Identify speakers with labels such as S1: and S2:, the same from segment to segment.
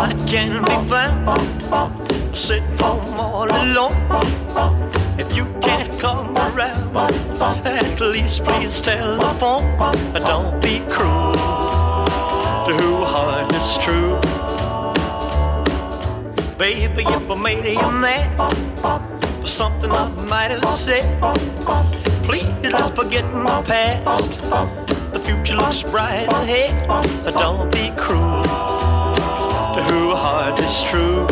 S1: I can be found sitting home all alone. If you can't come around, at least please telephone. Don't be cruel to who heart is true. Baby, if I made you mad for something I might have said, please let's forget my past. The future looks bright ahead. Don't be cruel who heart is true.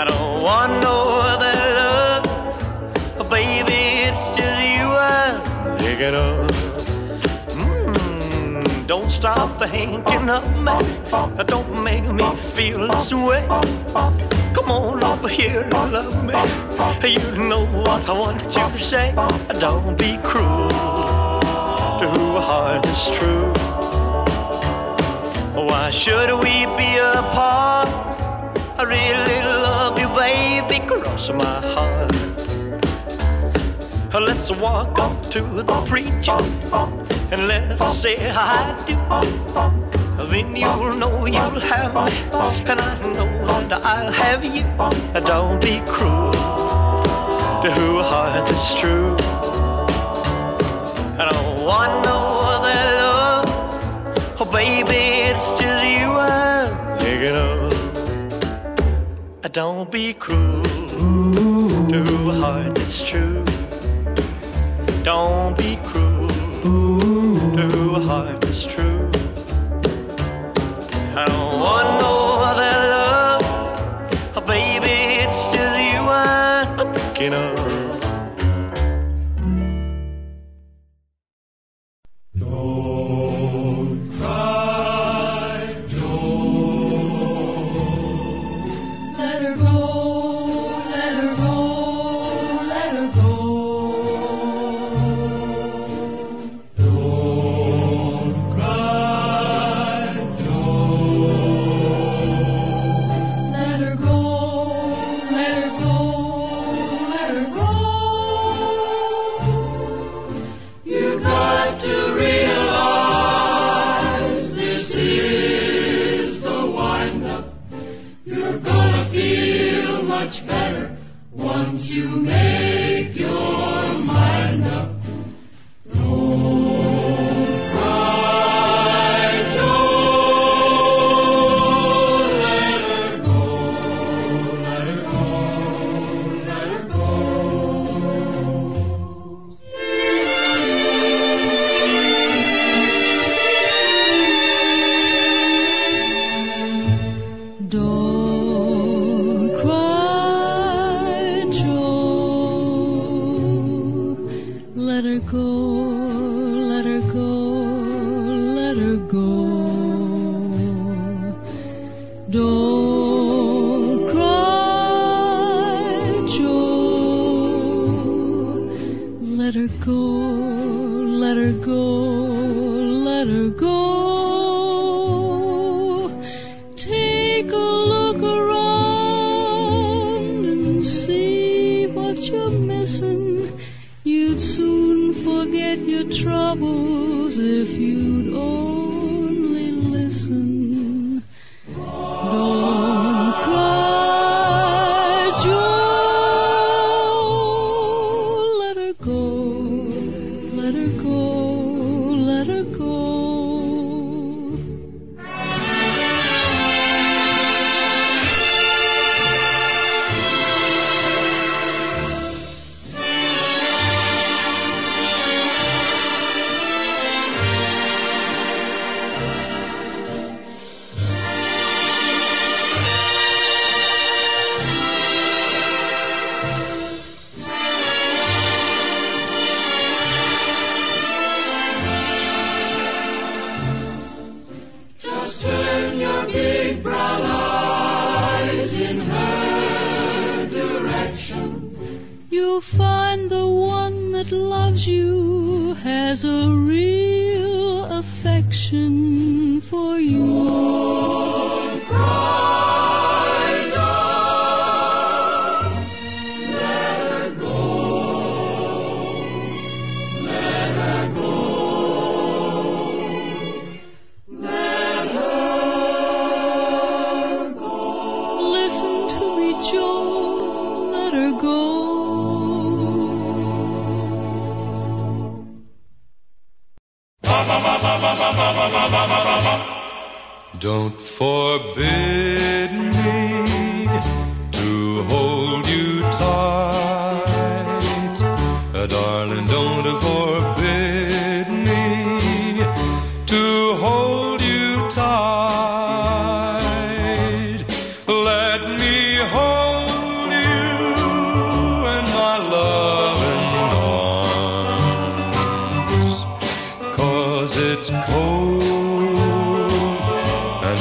S1: I don't want no other love, baby. It's just you I'm thinking of. Mm, don't stop thinking of me. Don't make me feel this way. Come on over here and love me. You know what I want you to say. Don't be cruel to who heart is true. Why should we be apart? I really love you, baby, cross my heart. Let's walk up to the preacher and let's say I do. Then you'll know you'll have me, and I know that I'll have you. Don't be cruel to who heart is true. I don't want no baby, it's just you I'm thinking of. Don't be cruel to who heart that's true. Don't be cruel
S2: much better. Once you make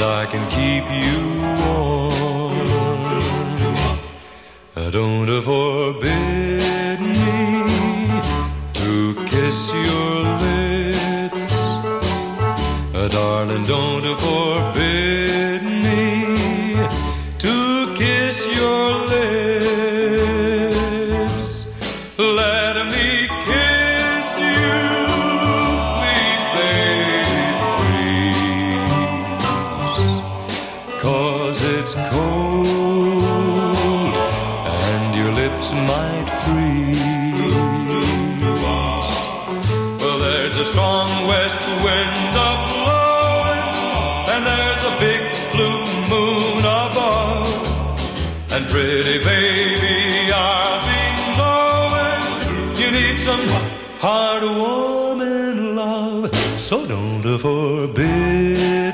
S3: I can keep you warm. Don't forbid me to kiss your lips. Darling, don't forbid me to kiss your lips. Heartwarming love. So don't forbid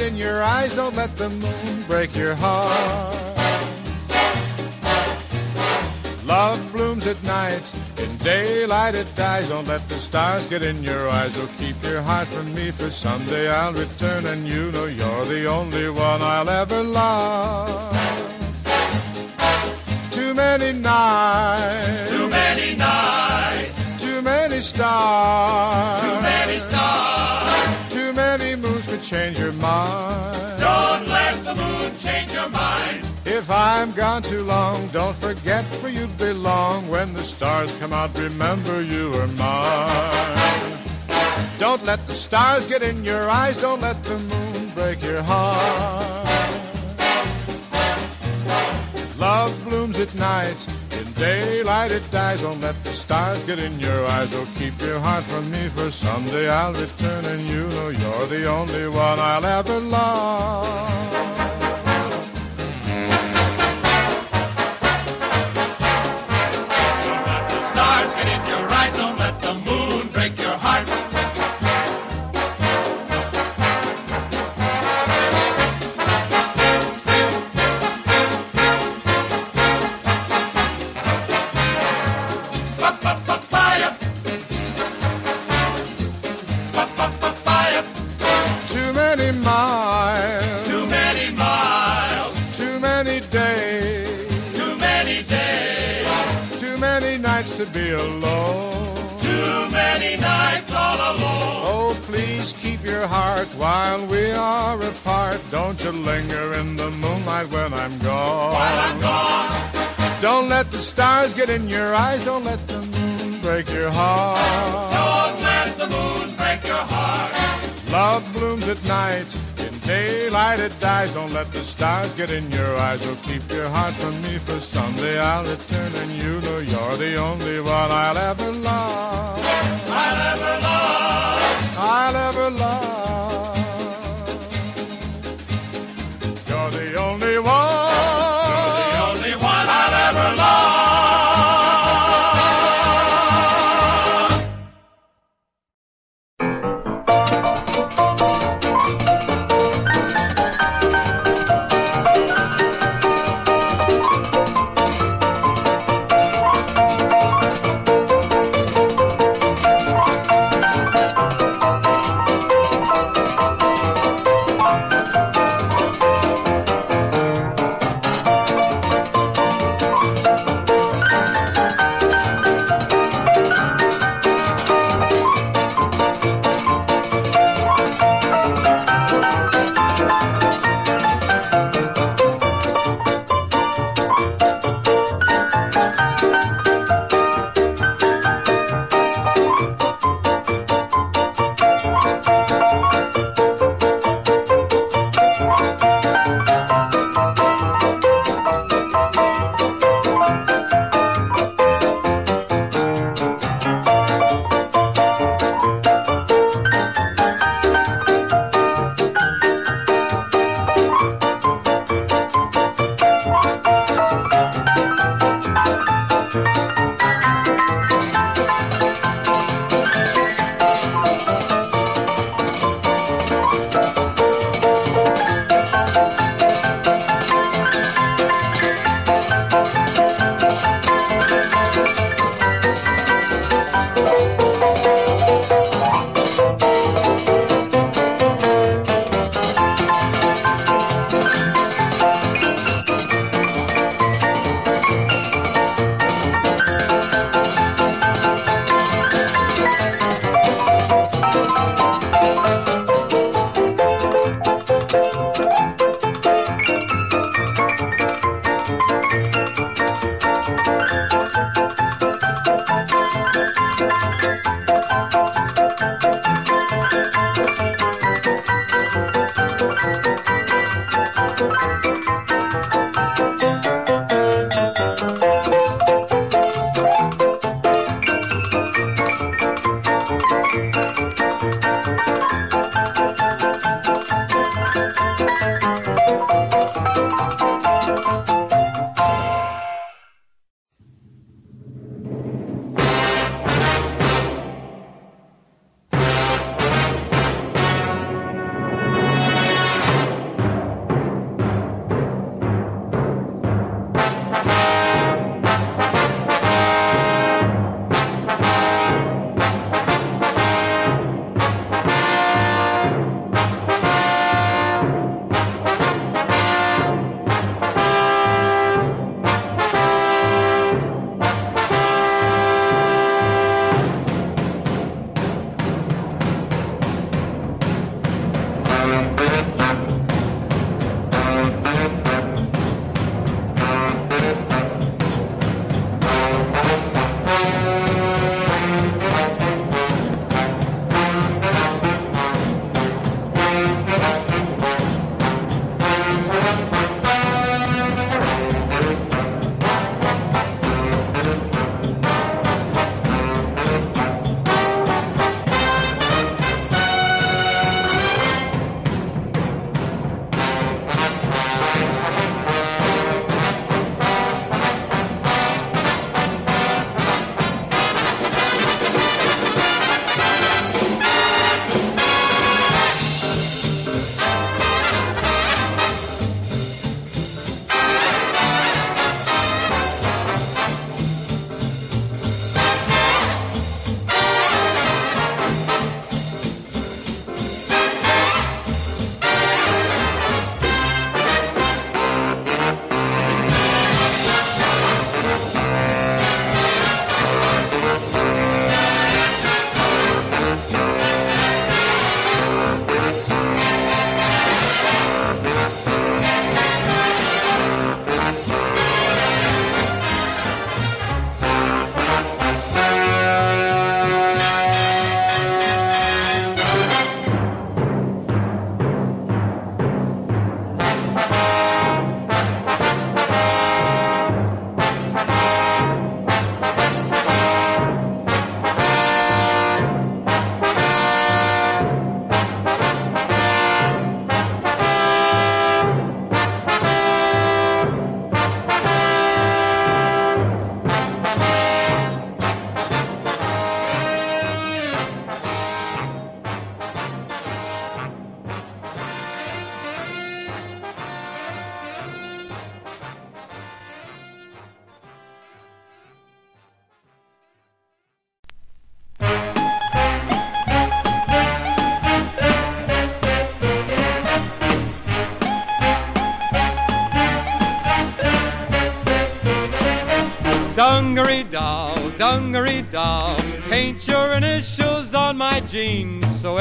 S4: in your eyes. Don't let the moon break your heart. Love blooms at night. In daylight it dies. Don't let the stars get in your eyes. Oh, keep your heart from me, for someday I'll return, and you know you're the only one I'll ever love. Too many nights. Too many nights. Too many stars. Too many change your mind.
S2: Don't let the moon change your mind.
S4: If I'm gone too long, don't forget where you belong. When the stars come out, remember you are mine. Don't let the stars get in your eyes. Don't let the moon break your heart. Love blooms at night. Daylight it dies. Don't let the stars get in your eyes. Oh, keep your heart from me, for someday I'll return, and you know you're the only one I'll ever love. Be alone.
S2: Too many nights all alone.
S4: Oh, please keep your heart while we are apart. Don't you linger in the moonlight when I'm gone.
S2: While I'm gone.
S4: Don't let the stars get in your eyes. Don't let the moon break your heart.
S2: Don't let the moon break your heart.
S4: Love blooms at night. Daylight it dies. Don't let the stars get in your eyes. Oh, keep your heart from me, for someday I'll return, and you know you're the only one I'll ever love.
S2: I'll ever love.
S4: I'll ever love.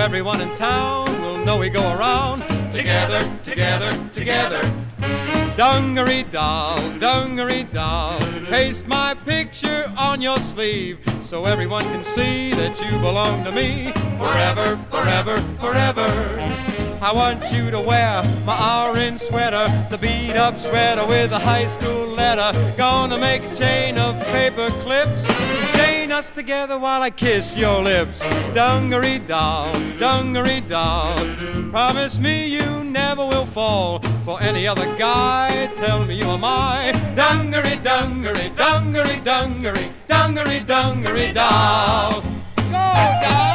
S1: Everyone in town will know we go around together, together, together. Dungaree doll, dungaree doll, paste my picture on your sleeve so everyone can see that you belong to me forever, forever, forever. I want you to wear my orange sweater, the beat up sweater with a high school letter. Gonna make a chain of paper clips, us together while I kiss your lips. Dungaree doll, dungaree doll, promise me you never will fall for any other guy. Tell me you are my dungaree, dungaree, dungaree, dungaree, dungaree, dungaree doll. Go, doll!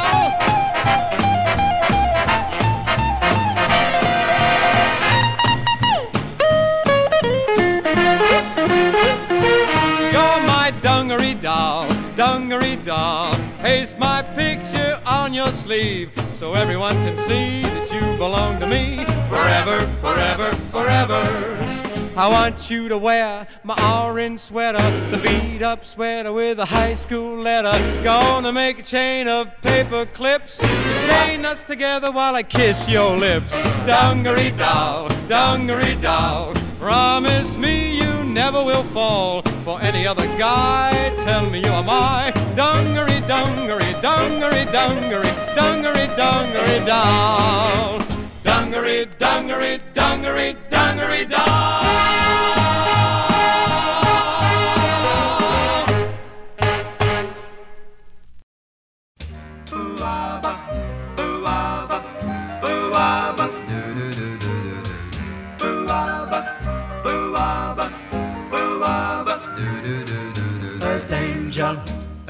S1: Doll. Paste my picture on your sleeve so everyone can see that you belong to me forever, forever, forever. I want you to wear my orange sweater, the beat up sweater with a high school letter. Gonna make a chain of paper clips, chain us together while I kiss your lips. Dungaree doll, dungaree doll, promise me you never will fall
S5: for any other guy. Tell me you are my dungaree, dungaree, dungaree, dungaree, dungaree, dungaree, down. Dungaree, dungaree, dungaree, dungaree, down.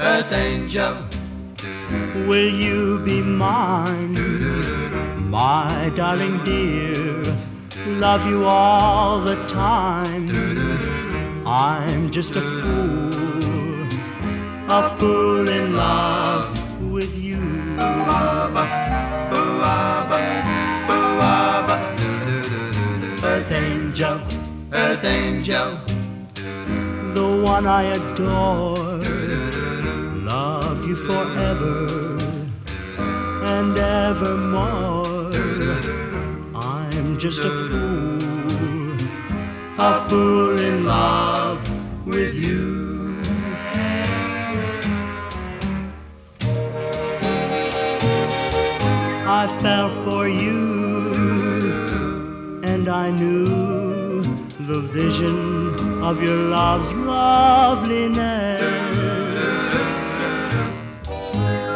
S6: Earth angel, will you be mine? My darling dear, love you all the time. I'm just a fool, a fool in love with you. Earth angel, earth angel, the one I adore. Forever and evermore. I'm just a fool, a fool in love with you. I fell for you, and I knew the vision of your love's loveliness.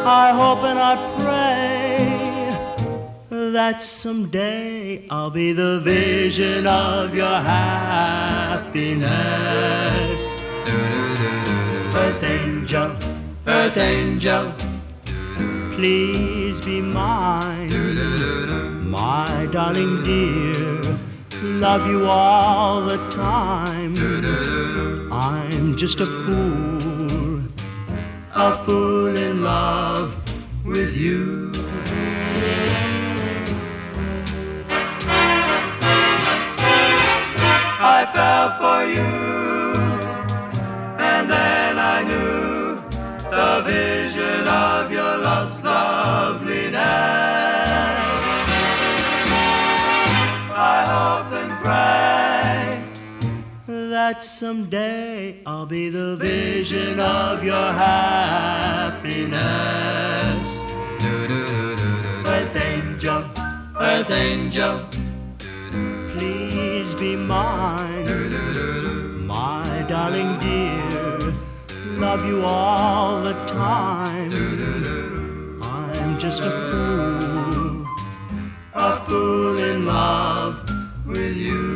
S6: I hope and I pray that someday I'll be the vision of your happiness. Earth angel, earth angel, please be mine. My darling dear, love you all the time. I'm just a fool, a fool in love you. I fell for you, and then I knew the vision of your love's loveliness. I hope and pray that someday I'll be the vision of your happiness. Earth angel, please be mine. My darling dear, love you all the time. I'm just a fool, a fool in love with you.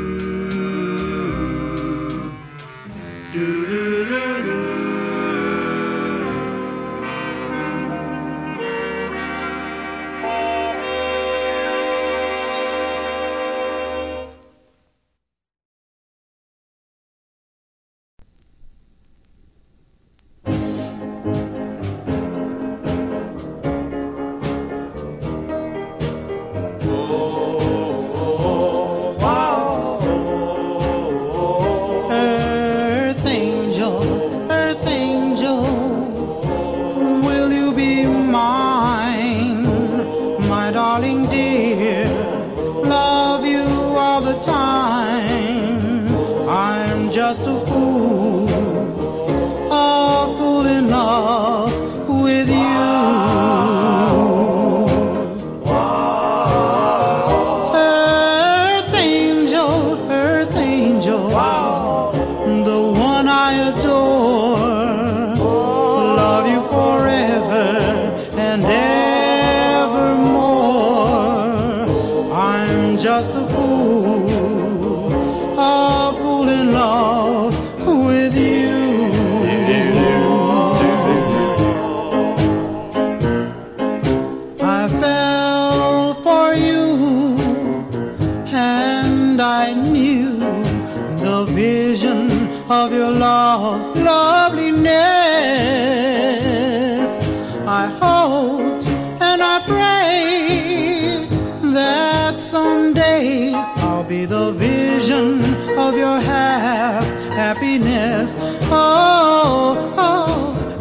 S7: And I pray that someday I'll be the vision of your hap- happiness. Oh, oh,